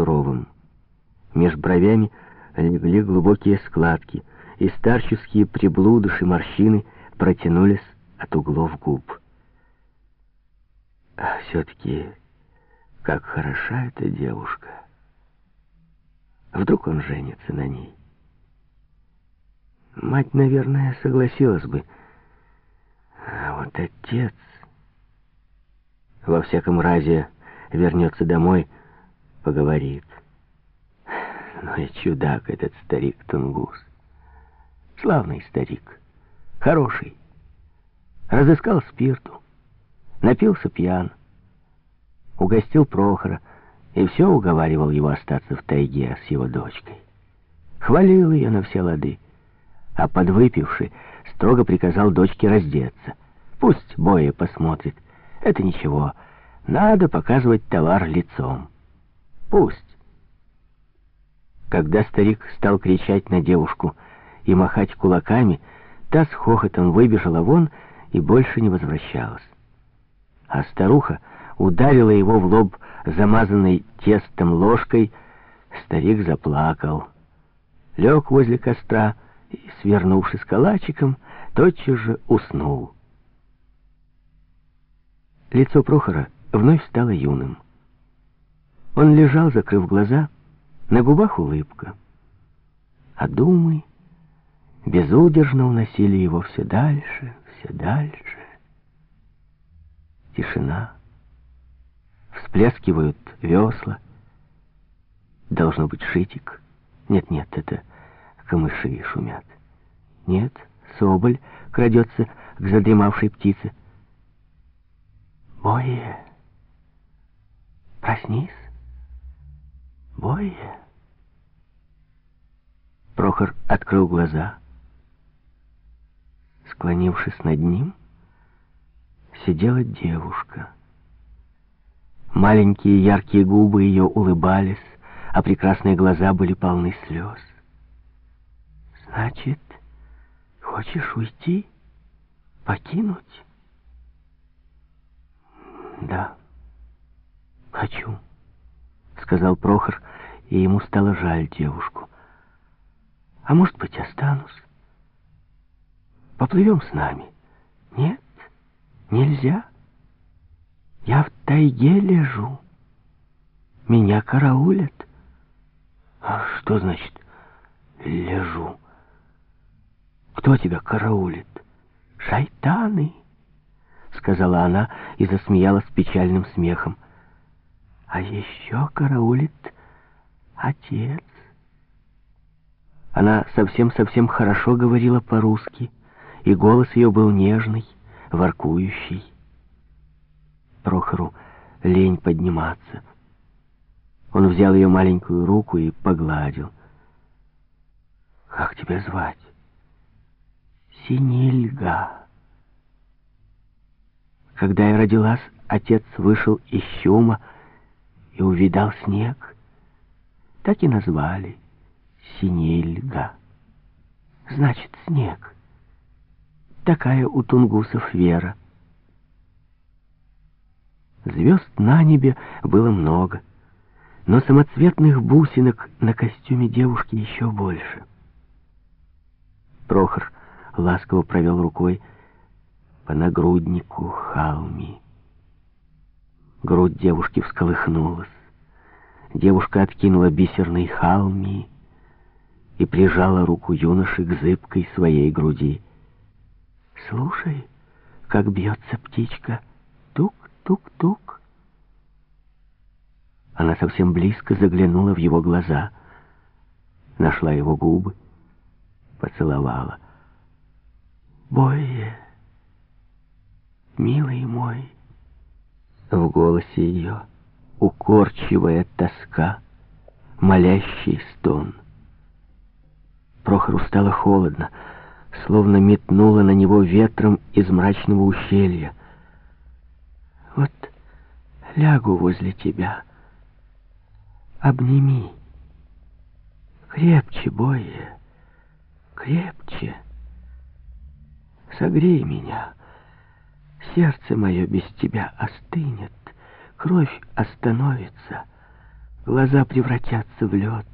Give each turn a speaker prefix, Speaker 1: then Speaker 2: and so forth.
Speaker 1: суровым. Меж бровями легли глубокие складки, и старческие приблудыши морщины протянулись от углов губ. А все-таки, как хороша эта девушка. Вдруг он женится на ней. Мать, наверное, согласилась бы. А вот отец... Во всяком разе вернется домой, поговорит. Ну и чудак этот старик Тунгус. Славный старик, хороший. Разыскал спирту, напился пьян, угостил Прохора и все уговаривал его остаться в тайге с его дочкой. Хвалил ее на все лады, а подвыпивший строго приказал дочке раздеться. Пусть Боя посмотрит, это ничего, надо показывать товар лицом. Пусть. Когда старик стал кричать на девушку и махать кулаками, та с хохотом выбежала вон и больше не возвращалась. А старуха ударила его в лоб замазанной тестом ложкой, старик заплакал. Лег возле костра и, свернувшись калачиком, тотчас же уснул. Лицо Прохора вновь стало юным. Он лежал, закрыв глаза, на губах улыбка. А думы безудержно уносили его все дальше, все дальше. Тишина. Всплескивают весла. Должно быть шитик. Нет-нет, это камыши шумят. Нет, соболь крадется к задремавшей птице. Бое, проснись. Бое. Прохор открыл глаза. Склонившись над ним, сидела девушка. Маленькие яркие губы ее улыбались, а прекрасные глаза были полны слез. «Значит, хочешь уйти? Покинуть?» «Да, хочу», — сказал Прохор, и ему стало жаль девушку. «А может быть, останусь? Поплывем с нами?» «Нет, нельзя. Я в тайге лежу. Меня караулят». «А что значит «лежу»?» «Кто тебя караулит?» «Шайтаны» сказала она и засмеялась печальным смехом. А еще караулит отец. Она совсем-совсем хорошо говорила по-русски, и голос ее был нежный, воркующий. Прохору лень подниматься. Он взял ее маленькую руку и погладил. «Как тебя звать?» «Синильга». Когда я родилась, отец вышел из чума и увидал снег. Так и назвали Синельга. Значит, снег. Такая у тунгусов вера. Звезд на небе было много, но самоцветных бусинок на костюме девушки еще больше. Прохор ласково провел рукой по нагруднику Халми. Грудь девушки всколыхнулась. Девушка откинула бисерный Халми и прижала руку юноши к зыбкой своей груди. «Слушай, как бьется птичка. Тук-тук-тук». Она совсем близко заглянула в его глаза, нашла его губы, поцеловала. «Бойе!» милый мой!» В голосе ее укорчивая тоска, молящий стон. Прохору стало холодно, словно метнуло на него ветром из мрачного ущелья. «Вот лягу возле тебя, обними, крепче, Бойе, крепче, согрей меня». Сердце мое без тебя остынет, кровь остановится, Глаза превратятся в лед.